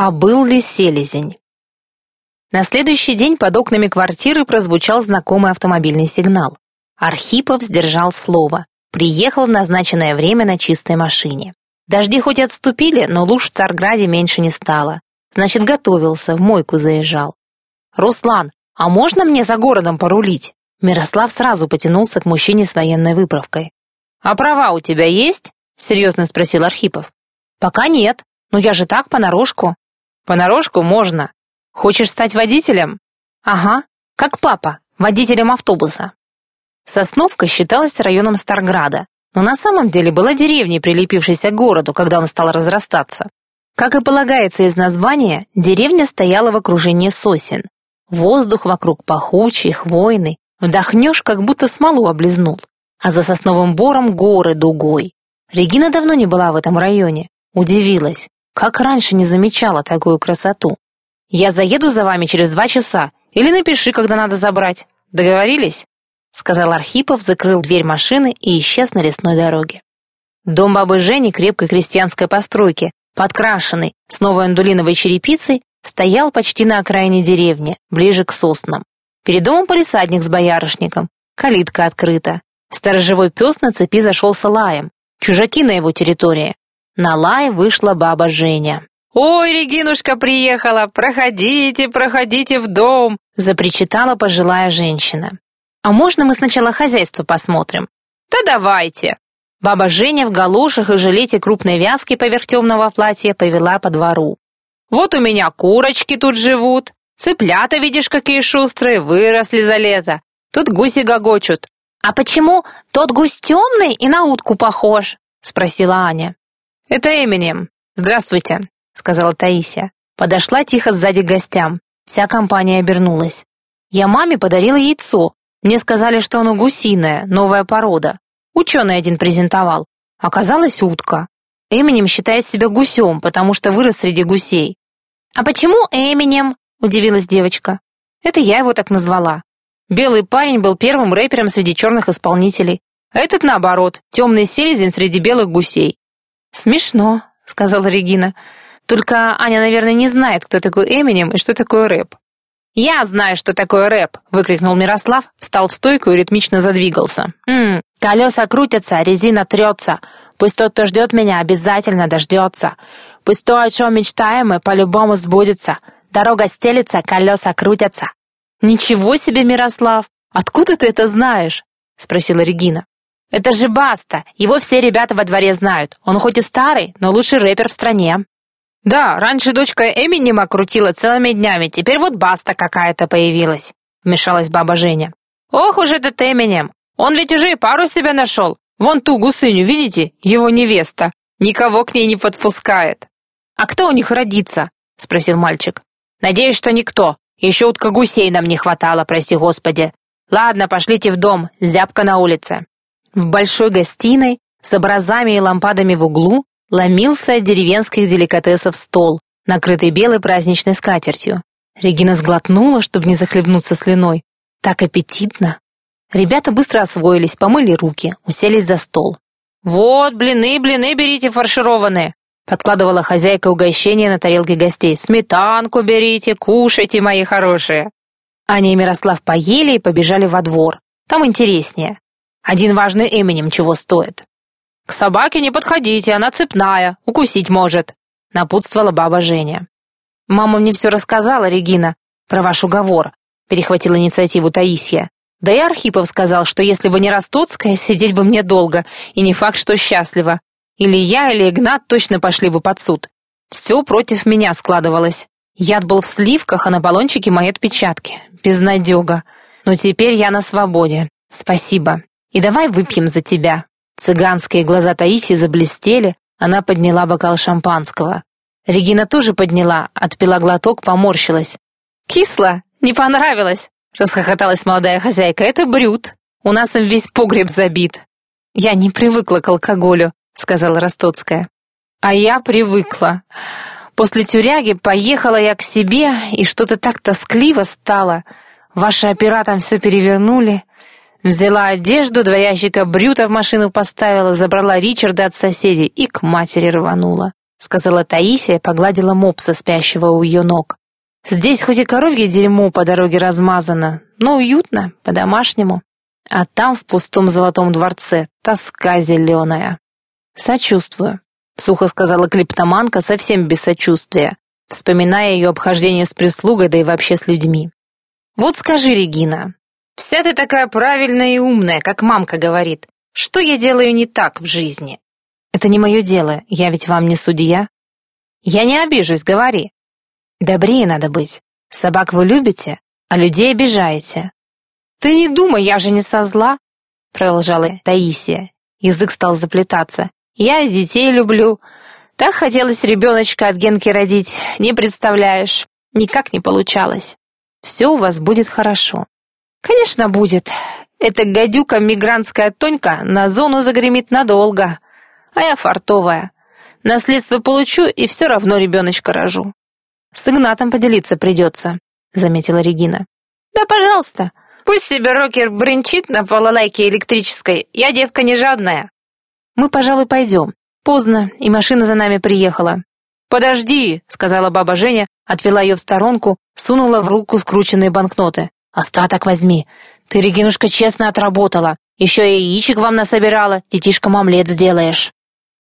А был ли селезень? На следующий день под окнами квартиры прозвучал знакомый автомобильный сигнал. Архипов сдержал слово. Приехал в назначенное время на чистой машине. Дожди хоть отступили, но луж в Царграде меньше не стало. Значит, готовился, в мойку заезжал. «Руслан, а можно мне за городом порулить?» Мирослав сразу потянулся к мужчине с военной выправкой. «А права у тебя есть?» — серьезно спросил Архипов. «Пока нет, но я же так, понарошку». Понарошку можно. Хочешь стать водителем? Ага, как папа, водителем автобуса. Сосновка считалась районом Старграда, но на самом деле была деревней, прилепившейся к городу, когда он стал разрастаться. Как и полагается из названия, деревня стояла в окружении сосен. Воздух вокруг пахучий, хвойный, вдохнешь, как будто смолу облизнул. А за сосновым бором горы дугой. Регина давно не была в этом районе. Удивилась. Как раньше не замечала такую красоту? Я заеду за вами через два часа. Или напиши, когда надо забрать. Договорились?» Сказал Архипов, закрыл дверь машины и исчез на лесной дороге. Дом бабы Жени крепкой крестьянской постройки, подкрашенный, с новой андулиновой черепицей, стоял почти на окраине деревни, ближе к соснам. Перед домом полисадник с боярышником, калитка открыта. Сторожевой пес на цепи зашелся лаем. Чужаки на его территории. На лай вышла баба Женя. «Ой, Регинушка приехала! Проходите, проходите в дом!» запричитала пожилая женщина. «А можно мы сначала хозяйство посмотрим?» «Да давайте!» Баба Женя в галошах и жилете крупной вязки поверх темного платья повела по двору. «Вот у меня курочки тут живут, цыплята, видишь, какие шустрые, выросли за лето. Тут гуси гогочут». «А почему тот гусь темный и на утку похож?» — спросила Аня. «Это Эминем. Здравствуйте», — сказала Таисия. Подошла тихо сзади к гостям. Вся компания обернулась. «Я маме подарила яйцо. Мне сказали, что оно гусиное, новая порода. Ученый один презентовал. Оказалась утка. Эминем считает себя гусем, потому что вырос среди гусей». «А почему Эминем?» — удивилась девочка. «Это я его так назвала. Белый парень был первым рэпером среди черных исполнителей. Этот, наоборот, темный селезень среди белых гусей. «Смешно», — сказала Регина. «Только Аня, наверное, не знает, кто такой Эминем и что такое рэп». «Я знаю, что такое рэп!» — выкрикнул Мирослав, встал в стойку и ритмично задвигался. «Ммм, колеса крутятся, резина трется. Пусть тот, кто ждет меня, обязательно дождется. Пусть то, о чем мечтаем мы, по-любому сбудется. Дорога стелится, колеса крутятся». «Ничего себе, Мирослав! Откуда ты это знаешь?» — спросила Регина. Это же Баста, его все ребята во дворе знают. Он хоть и старый, но лучший рэпер в стране. Да, раньше дочка Эминема крутила целыми днями, теперь вот Баста какая-то появилась, вмешалась баба Женя. Ох уж этот Эминем, он ведь уже и пару себя нашел. Вон ту гусыню, видите, его невеста. Никого к ней не подпускает. А кто у них родится? Спросил мальчик. Надеюсь, что никто. Еще утка гусей нам не хватало, прости господи. Ладно, пошлите в дом, зябка на улице. В большой гостиной с образами и лампадами в углу ломился от деревенских деликатесов стол, накрытый белой праздничной скатертью. Регина сглотнула, чтобы не захлебнуться слюной. Так аппетитно. Ребята быстро освоились, помыли руки, уселись за стол. «Вот, блины, блины берите фаршированные!» подкладывала хозяйка угощения на тарелки гостей. «Сметанку берите, кушайте, мои хорошие!» Аня и Мирослав поели и побежали во двор. Там интереснее. Один важный именем чего стоит. «К собаке не подходите, она цепная, укусить может», — напутствовала баба Женя. «Мама мне все рассказала, Регина, про ваш уговор», — перехватила инициативу Таисия. «Да и Архипов сказал, что если бы не Ростоцкая, сидеть бы мне долго, и не факт, что счастливо. Или я, или Игнат точно пошли бы под суд. Все против меня складывалось. Яд был в сливках, а на баллончике мои отпечатки. Безнадега. Но теперь я на свободе. Спасибо. И давай выпьем за тебя». Цыганские глаза Таиси заблестели, она подняла бокал шампанского. Регина тоже подняла, отпила глоток, поморщилась. «Кисло? Не понравилось?» — расхохоталась молодая хозяйка. «Это брют. У нас им весь погреб забит». «Я не привыкла к алкоголю», — сказала Ростоцкая. «А я привыкла. После тюряги поехала я к себе, и что-то так тоскливо стало. Ваши опера там все перевернули. Взяла одежду, два ящика брюта в машину поставила, забрала Ричарда от соседей и к матери рванула. сказала Таисия погладила мопса, спящего у ее ног. Здесь хоть и коровье дерьмо по дороге размазано, но уютно, по-домашнему. А там, в пустом золотом дворце, тоска зеленая. Сочувствую, сухо сказала клиптоманка совсем без сочувствия, вспоминая ее обхождение с прислугой, да и вообще с людьми. Вот скажи, Регина, вся ты такая правильная и умная, как мамка говорит. Что я делаю не так в жизни? Это не мое дело, я ведь вам не судья. Я не обижусь, говори. Добрее надо быть. Собак вы любите, а людей обижаете. Ты не думай, я же не со зла, продолжала Таисия. Язык стал заплетаться. Я детей люблю. Так хотелось ребеночка от Генки родить, не представляешь. Никак не получалось. Все у вас будет хорошо. Конечно, будет. Эта гадюка мигрантская Тонька на зону загремит надолго. А я фартовая. Наследство получу и все равно ребеночка рожу. С Игнатом поделиться придется, заметила Регина. Да, пожалуйста. Пусть себе рокер бренчит на балалайке электрической. Я девка не жадная. Мы, пожалуй, пойдем. Поздно, и машина за нами приехала. «Подожди», — сказала баба Женя, отвела ее в сторонку, сунула в руку скрученные банкноты. «Остаток возьми. Ты, Регинушка, честно отработала. Еще и яичек вам насобирала, детишкам омлет сделаешь».